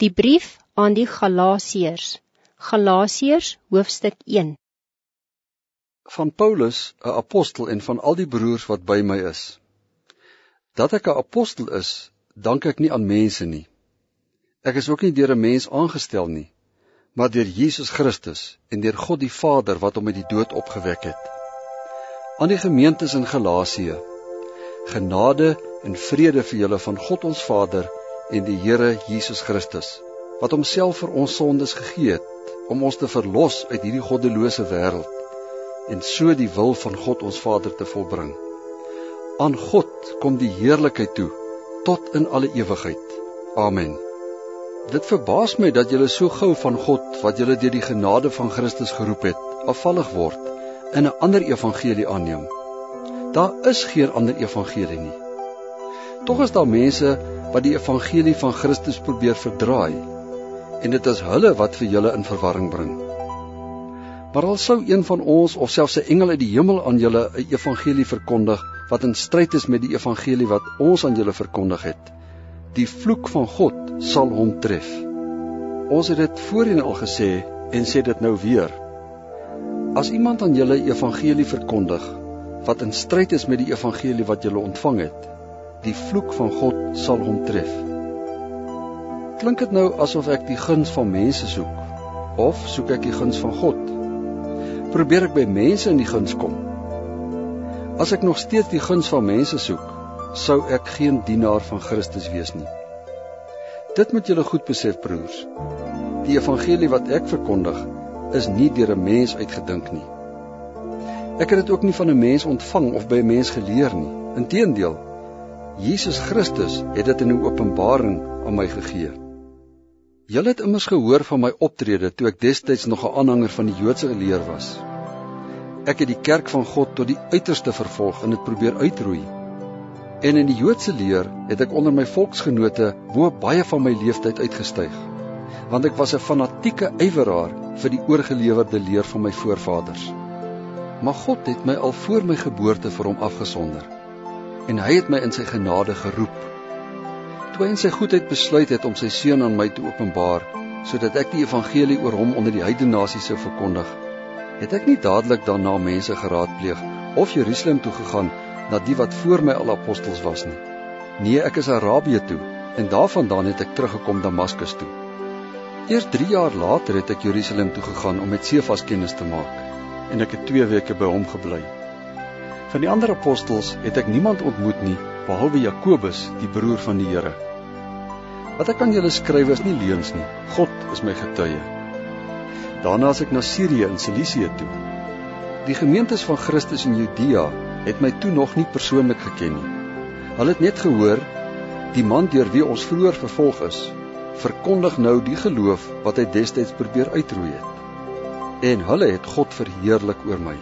Die brief aan die Galasiërs. Galasiërs hoofstuk 1. Van Paulus, 'n apostel en van al die broers wat by my is. Dat ek 'n apostel is, dank ek nie aan mense nie. Ek is ook nie deur 'n mens aangestel nie, maar deur Jesus Christus en deur God die Vader wat hom uit die dood opgewek het. Aan die gemeentes in Galasië. Genade en vrede vir julle van God ons Vader en die Here Jesus Christus wat homself vir ons sondes gegee het om ons te verlos uit hierdie goddelose wêreld en so die wil van God ons Vader te volbring. Aan God kom die heerlikheid toe tot in alle ewigheid. Amen. Dit verbaas my dat julle so gou van God wat julle deur die genade van Christus geroep het, afvallig word en 'n ander evangelie aanneem. Daar is geen ander evangelie nie. Tog is daar mense wat die evangelie van Christus probeer verdraai en dit is hulle wat vir julle in verwarring bring. Maar al sou een van ons of selfs 'n engel uit die hemel aan julle 'n evangelie verkondig wat in stryd is met die evangelie wat ons aan julle verkondig het, die vloek van God sal hom tref. Ons het dit voorheen al gesê en sê dit nou weer. As iemand aan julle evangelie verkondig wat in stryd is met die evangelie wat julle ontvang het, die vloek van God sal hom tref. Klink dit nou asof ek die guns van mense soek of soek ek die guns van God? Probeer ek by mense in die guns kom? As ek nog steeds die guns van mense soek, sou ek geen dienaar van Christus wees nie. Dit moet julle goed besef, broers. Die evangelie wat ek verkondig, is nie deur 'n mens uitgedink nie. Ek het dit ook nie van 'n mens ontvang of by 'n mens geleer nie. Inteendeel, Jesus Christus het dit in 'n openbaring aan my gegee. Julle het immers gehoor van my optrede toe ek destyds nog 'n aanhanger van die Joodse leer was. Ek het die kerk van God tot die uiterste vervolg en dit probeer uitroei. En in die Joodse leer het ek onder my volksgenote bo baie van my leeftyd uitgestyg, want ek was 'n fanatieke yweraar vir die oorgelewerde leer van my voorvaders. Maar God het my al voor my geboorte vir hom afgesonder en hy het my in sy genade geroep. Toe hy in sy goedheid besluit het om sy seun aan my te openbaar sodat ek die evangelie oor hom onder die heidene nasies sou verkondig, het ek nie dadelik daarna mense geraadpleeg of Jerusalem toe gegaan na die wat voor my al apostels was nie. Nee, ek is Arabië toe en daarvandaan het ek teruggekom Damaskus toe. Eers 3 jaar later het ek Jerusalem toe gegaan om met Sefas kennis te maak en ek het 2 weke by hom gebly. Van die ander apostels het ek niemand ontmoet nie behalwe Jakobus, die broer van die Here. Wat ek aan julle skryf is nie leuns nie. God is my getuie. Daarna as ek na Sirië en Cilicië toe. Die gemeentes van Christus in Judea het my toe nog nie persoonlik geken nie. Hulle het net gehoor die man deur wie ons vroeër vervolg is, verkondig nou die geloof wat hy destyds probeer uitroei het. En hulle het God verheerlik oor my.